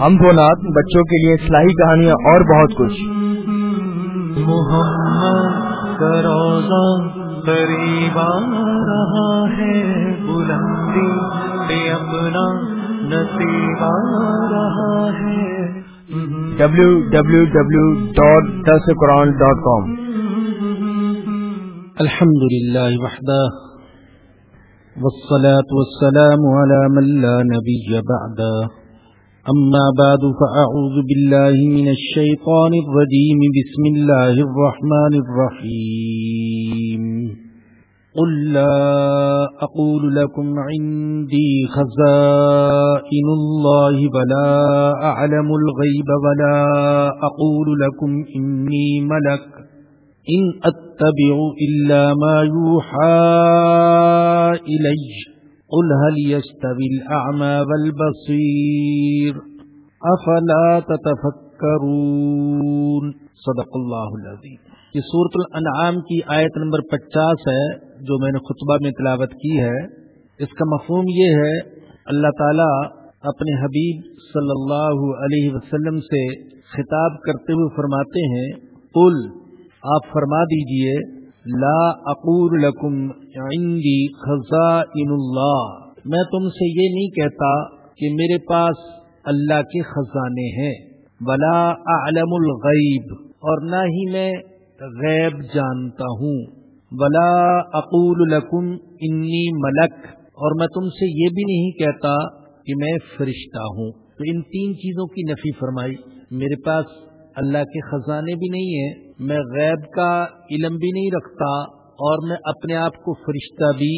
ہم نات بچوں کے لیے اصلاحی کہانیاں اور بہت کچھ۔ محمد روزہ قریب رہا ہے بلندی پہ اپنا نصیب آ رہا ہے۔ W W W dot this Quran dot com الحمد لله وحده والصلاة والسلام على من لا نبي بعده. أما بعد، فأعوذ بالله من الشيطان الرجيم. بسم الله الرحمن الرحيم. قل لا أقول لكم عندي خزائن الله ولا أعلم الغيب ولا أقول لكم إني ملك. إن أتبع إلا ما يوحى إلي قل هل يستوي الأعمى والبصير أفلا تتفكرون صدق الله العظيم یہ صورت الانعام کی آیت نمبر پچاس ہے جو میں نے خطبہ میں تلاوت کی ہے اس کا مفہوم یہ ہے اللہ تعالی اپنے حبیب صلی اللہ علیہ وسلم سے خطاب کرتے ہوئے فرماتے ہیں قل آپ فرما دیجیے، لا اقول لکم عندی خزائن اللہ۔ میں تم سے یہ نہیں کہتا کہ میرے پاس اللہ کے خزانے ہیں، ولا اعلم الغیب، اور نہ ہی میں غیب جانتا ہوں۔ ولا اقول لکم انی ملک، اور میں تم سے یہ بھی نہیں کہتا کہ میں فرشتہ ہوں۔ تو ان تین چیزوں کی نفی فرمائی، میرے پاس اللہ کے خزانے بھی نہیں ہیں، میں غیب کا علم بھی نہیں رکھتا اور میں اپنے آپ کو فرشتہ بھی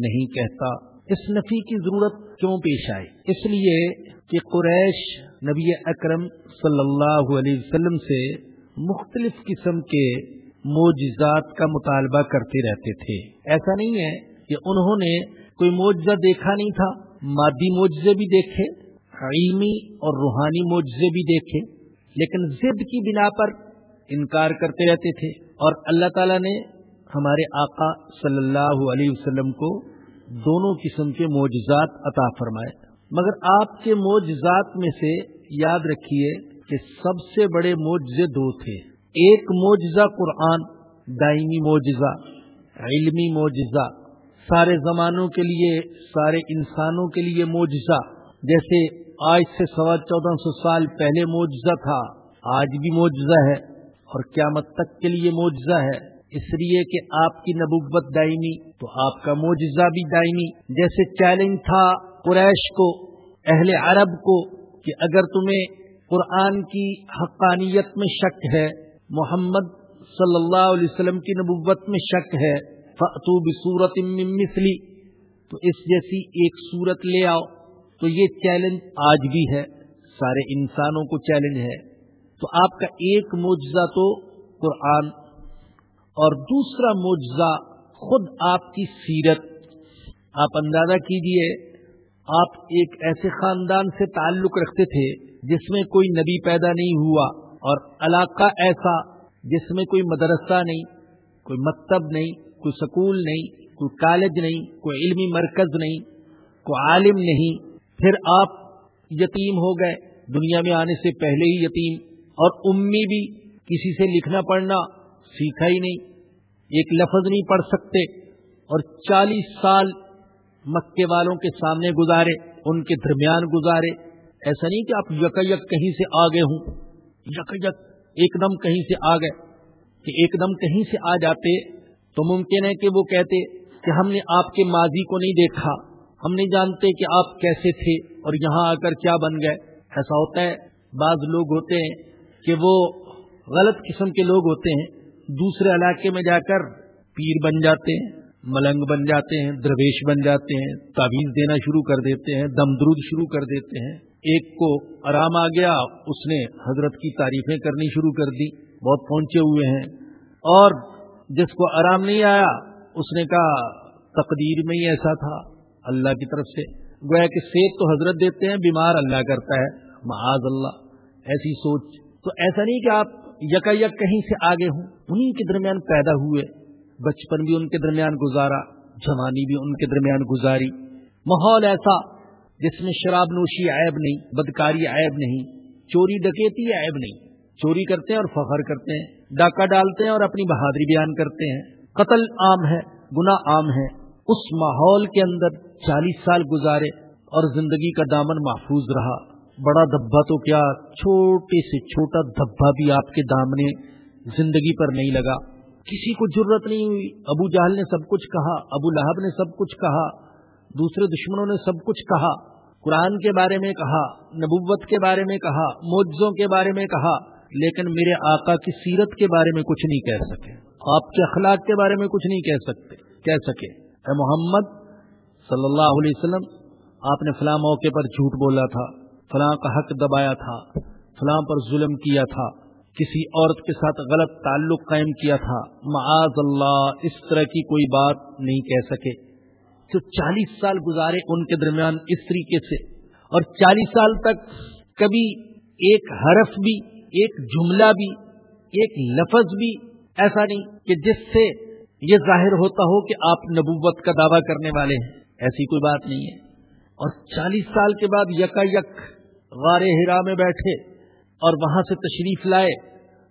نہیں کہتا۔ اس نفی کی ضرورت کیوں پیش آئی؟ اس لیے کہ قریش نبی اکرم صلی اللہ علیہ وسلم سے مختلف قسم کے معجزات کا مطالبہ کرتے رہتے تھے۔ ایسا نہیں ہے کہ انہوں نے کوئی معجزہ دیکھا نہیں تھا، مادی معجزے بھی دیکھے، علمی اور روحانی معجزے بھی دیکھے۔ لیکن ضد کی بنا پر انکار کرتے رہتے تھے اور اللہ تعالیٰ نے ہمارے آقا صلی اللہ علیہ وسلم کو دونوں قسم کے معجزات عطا فرمائے۔ مگر آپ کے معجزات میں سے یاد رکھیے کہ سب سے بڑے معجزے دو تھے۔ ایک معجزہ قرآن، دائمی معجزہ، علمی معجزہ۔ سارے زمانوں کے لیے، سارے انسانوں کے لیے معجزہ۔ جیسے آج سے سوا چودہ سو سال پہلے معجزہ تھا، آج بھی معجزہ ہے اور قیامت تک کے لیے معجزہ ہے۔ اس لیے کہ آپ کی نبوت دائمی تو آپ کا معجزہ بھی دائمی۔ جیسے چیلنج تھا قریش کو، اہل عرب کو، کہ اگر تمہیں قرآن کی حقانیت میں شک ہے، محمد صلی اللہ علیہ وسلم کی نبوت میں شک ہے فتو بصورت مثلی، تو اس جیسی ایک صورت لے آؤ۔ تو یہ چیلنج آج بھی ہے، سارے انسانوں کو چیلنج ہے۔ تو آپ کا ایک معجزہ تو قرآن اور دوسرا معجزہ خود آپ کی سیرت۔ آپ اندازہ کیجیے، آپ ایک ایسے خاندان سے تعلق رکھتے تھے جس میں کوئی نبی پیدا نہیں ہوا اور علاقہ ایسا جس میں کوئی مدرسہ نہیں، کوئی مکتب نہیں، کوئی سکول نہیں، کوئی کالج نہیں، کوئی علمی مرکز نہیں، کوئی عالم نہیں۔ پھر آپ یتیم ہو گئے۔ دنیا میں آنے سے پہلے ہی یتیم۔ اور امی بھی کسی سے لکھنا پڑھنا سیکھا ہی نہیں۔ ایک لفظ نہیں پڑھ سکتے۔ اور چالیس سال مکے والوں کے سامنے گزارے، ان کے درمیان گزارے۔ ایسا نہیں کہ آپ یک یک کہیں سے آ گئے ہوں۔ یک یک ایک دم کہیں سے آ گئے۔ کہ ایک دم کہیں سے آ جاتے تو ممکن ہے کہ وہ کہتے کہ ہم نے آپ کے ماضی کو نہیں دیکھا۔ ہم نہیں جانتے کہ آپ کیسے تھے اور یہاں آ کر کیا بن گئے۔ ایسا ہوتا ہے، بعض لوگ ہوتے ہیں کہ وہ غلط قسم کے لوگ ہوتے ہیں، دوسرے علاقے میں جا کر پیر بن جاتے ہیں، ملنگ بن جاتے ہیں، درویش بن جاتے ہیں، تعویذ دینا شروع کر دیتے ہیں، دم درود شروع کر دیتے ہیں۔ ایک کو آرام آ گیا، اس نے حضرت کی تعریفیں کرنی شروع کر دی، بہت پہنچے ہوئے ہیں۔ اور جس کو آرام نہیں آیا، اس نے کہا، تقدیر میں ہی ایسا تھا۔ اللہ کی طرف سے۔ گویا کہ سیب تو حضرت دیتے ہیں، بیمار اللہ کرتا ہے۔ معاذ اللہ، ایسی سوچ۔ تو ایسا نہیں کہ آپ یکا یک کہیں سے آگے ہوں انہیں کے درمیان پیدا ہوئے۔ بچپن بھی ان کے درمیان گزارا، جوانی بھی ان کے درمیان گزاری۔ ماحول ایسا جس میں شراب نوشی عیب نہیں، بدکاری عیب نہیں، چوری ڈکیتی عیب نہیں۔ چوری کرتے ہیں اور فخر کرتے ہیں۔ ڈاکہ ڈالتے ہیں اور اپنی بہادری بیان کرتے ہیں۔ قتل عام ہے گنا عام ہے۔ اس ماحول کے اندر چالیس سال گزارے اور زندگی کا دامن محفوظ رہا۔ بڑا دھبا تو کیا، چھوٹے سے چھوٹا دھبا بھی آپ کے دامنے زندگی پر نہیں لگا۔ کسی کو ضرورت نہیں ہوئی۔ ابو جہل نے سب کچھ کہا، ابو لہب نے سب کچھ کہا، دوسرے دشمنوں نے سب کچھ کہا۔ قرآن کے بارے میں کہا، نبوت کے بارے میں کہا، معجزوں کے بارے میں کہا، لیکن میرے آقا کی سیرت کے بارے میں کچھ نہیں کہہ سکے۔ آپ کے اخلاق کے بارے میں کچھ نہیں کہہ سکتے، کہہ سکے، اے محمد صلی اللہ علیہ وسلم، آپ نے فلاں موقع پر جھوٹ بولا تھا، فلاں کا حق دبایا تھا، فلاں پر ظلم کیا تھا، کسی عورت کے ساتھ غلط تعلق قائم کیا تھا۔ معاذ اللہ، اس طرح کی کوئی بات نہیں کہہ سکے۔ تو چالیس سال گزارے ان کے درمیان اس طریقے سے، اور چالیس سال تک کبھی ایک حرف بھی، ایک جملہ بھی، ایک لفظ بھی ایسا نہیں کہ جس سے یہ ظاہر ہوتا ہو کہ آپ نبوت کا دعویٰ کرنے والے ہیں۔ ایسی کوئی بات نہیں ہے۔ اور چالیس سال کے بعد یکا یک غار ہرا میں بیٹھے اور وہاں سے تشریف لائے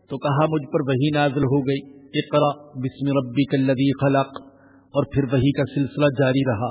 تو کہا، مجھ پر وہی نازل ہو گئی۔ اقرا بسم ربی کلبی خلق۔ اور پھر وہی کا سلسلہ جاری رہا۔